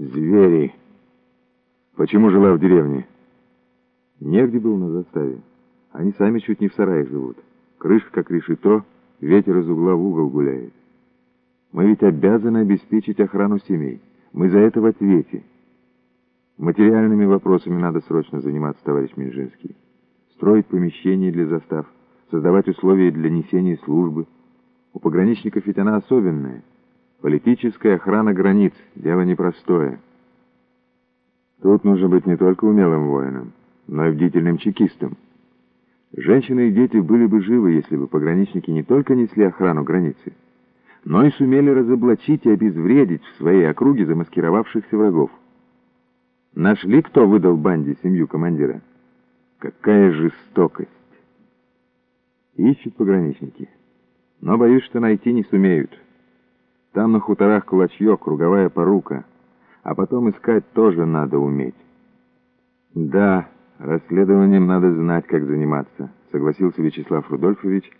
Звери. Почему жила в деревне? Негде был на заставе. Они сами чуть не в сарае живут. Крыша как решето, ветер из угла в угол гуляет. Мы ведь обязаны обеспечить охрану семей. Мы за это в ответе. Материальными вопросами надо срочно заниматься, товарищ Минжинский. Строить помещения для застав, создавать условия для несения службы. У пограничников ведь она особенная. Политическая охрана границ — дело непростое. Тут нужно быть не только умелым воином, но и бдительным чекистом. Женщины и дети были бы живы, если бы пограничники не только несли охрану границы, но и сумели разоблачить и обезвредить в своей округе замаскировавшихся врагов. Нашли, кто выдал банде семью командира? Какая жестокость! Ищут пограничники, но боюсь, что найти не сумеют. Там на хуторах кулачье, круговая порука. А потом искать тоже надо уметь. Да, расследованием надо знать, как заниматься, согласился Вячеслав Рудольфович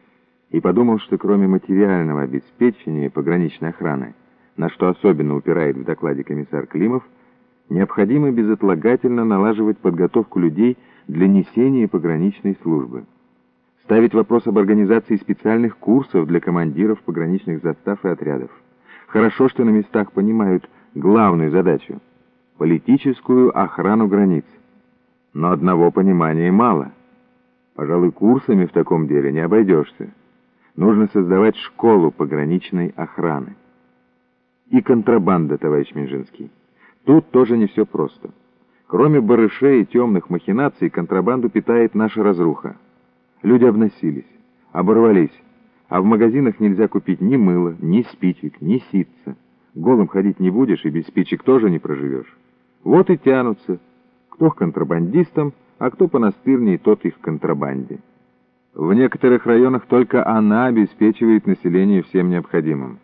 и подумал, что кроме материального обеспечения пограничной охраны, на что особенно упирает в докладе комиссар Климов, необходимо безотлагательно налаживать подготовку людей для несения пограничной службы. Ставить вопрос об организации специальных курсов для командиров пограничных застав и отрядов. Хорошо, что на местах понимают главную задачу — политическую охрану границ. Но одного понимания мало. Пожалуй, курсами в таком деле не обойдешься. Нужно создавать школу пограничной охраны. И контрабанда, товарищ Минжинский. Тут тоже не все просто. Кроме барышей и темных махинаций, контрабанду питает наша разруха. Люди обносились, оборвались, а в магазинах нельзя купить ни мыла, ни спичек, ни ситца. Голым ходить не будешь, и без спичек тоже не проживешь. Вот и тянутся. Кто к контрабандистам, а кто по настырней, тот их контрабанде. В некоторых районах только она обеспечивает население всем необходимым.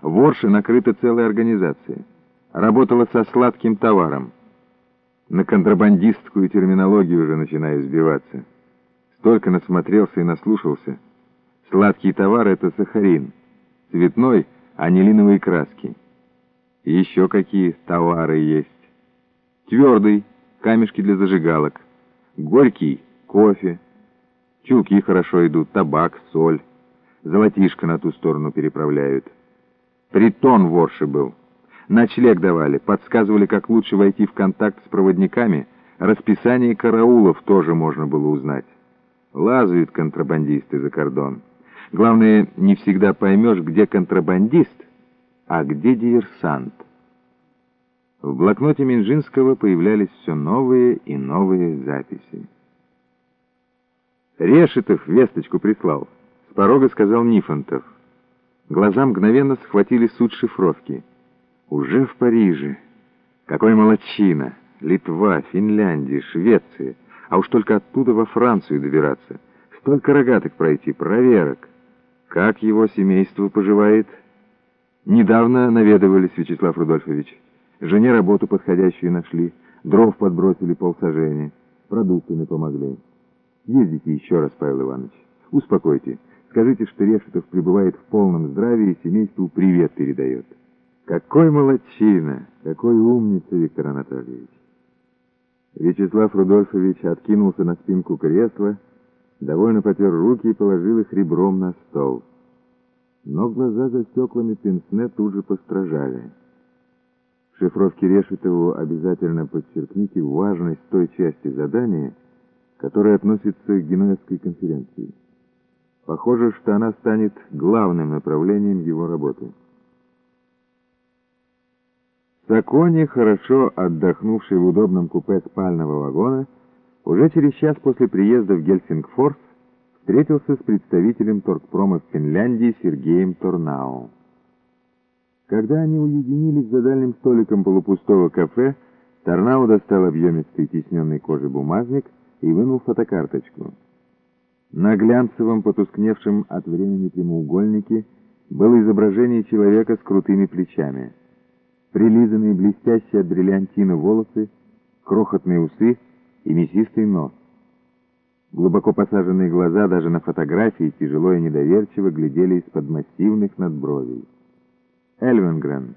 В Орше накрыта целая организация. Работала со сладким товаром. На контрабандистскую терминологию уже начинаю сбиваться. Столько насмотрелся и наслушался — Сладкий товар — это сахарин, цветной — анилиновые краски. Еще какие товары есть. Твердый — камешки для зажигалок. Горький — кофе. Чулки хорошо идут, табак, соль. Золотишко на ту сторону переправляют. Притон в Орше был. Ночлег давали, подсказывали, как лучше войти в контакт с проводниками. Расписание караулов тоже можно было узнать. Лазают контрабандисты за кордон. Главное, не всегда поймешь, где контрабандист, а где диверсант. В блокноте Минжинского появлялись все новые и новые записи. Решетов весточку прислал. С порога сказал Нифонтов. Глаза мгновенно схватили суть шифровки. Уже в Париже. Какой молодчина! Литва, Финляндия, Швеция. А уж только оттуда во Францию добираться. Столько рогаток пройти, проверок. Как его семейство поживает? Недавно наведывались, Вячеслав Рудольфович. Жене работу подходящую нашли, дров подбросили полсажения, продуктами помогли. Ездите еще раз, Павел Иванович. Успокойте. Скажите, что Решетов пребывает в полном здравии и семейству привет передает. Какой молодчина, какой умница, Виктор Анатольевич. Вячеслав Рудольфович откинулся на спинку кресла, довольно потер руки и положил их ребром на стол. Но глаза за стеклами пенсне тут же постражали. В шифровке Решетову обязательно подчеркните важность той части задания, которая относится к Генуэзской конференции. Похоже, что она станет главным направлением его работы. Сакони, хорошо отдохнувший в удобном купе спального вагона, уже через час после приезда в Гельсингфорс встретился с представителем торгпрома в Финляндии Сергеем Торнау. Когда они уединились за дальним столиком полупустого кафе, Торнау достал объемистый тисненный кожи бумажник и вынул фотокарточку. На глянцевом, потускневшем от времени прямоугольнике было изображение человека с крутыми плечами. Прилизанные блестящие от бриллиантина волосы, крохотные усы — и мясистый нос. Глубоко посаженные глаза даже на фотографии тяжело и недоверчиво глядели из-под массивных надбровий. Эльвенгрен